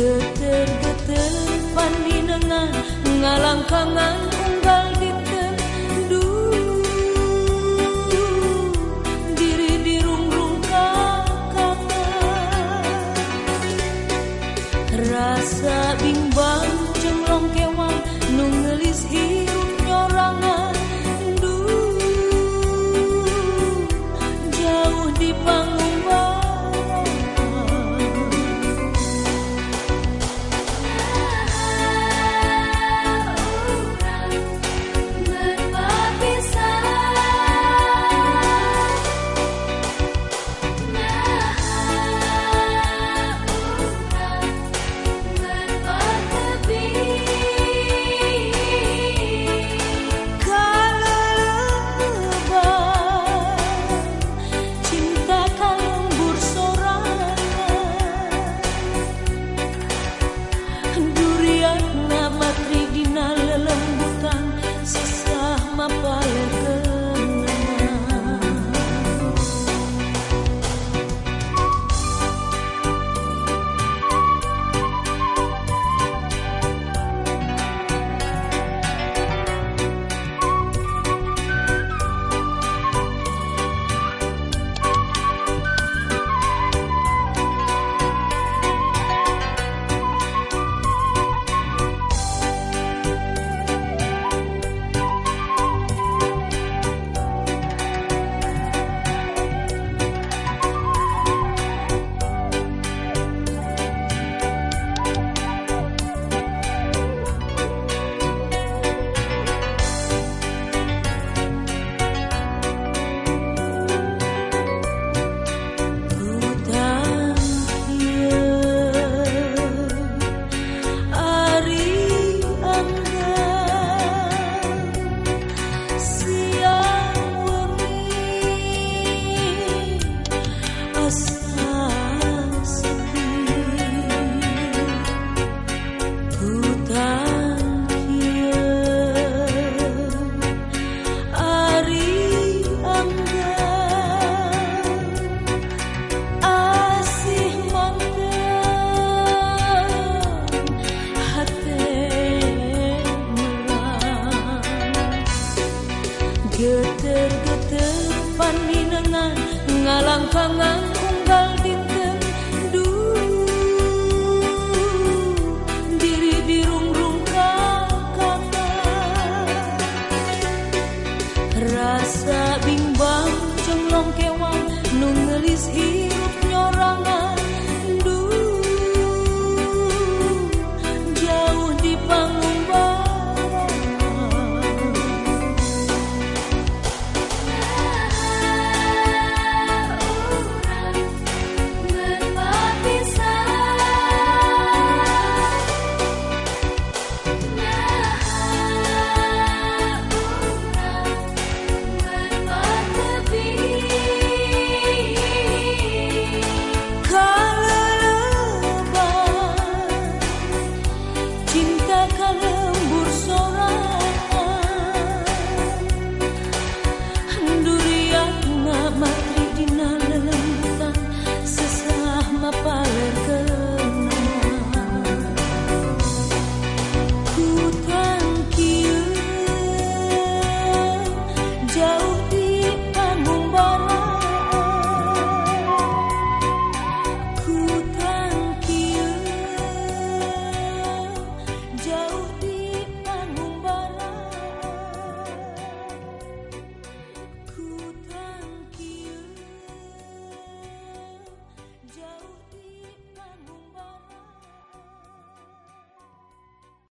geter-geter paninengan ngalangkangan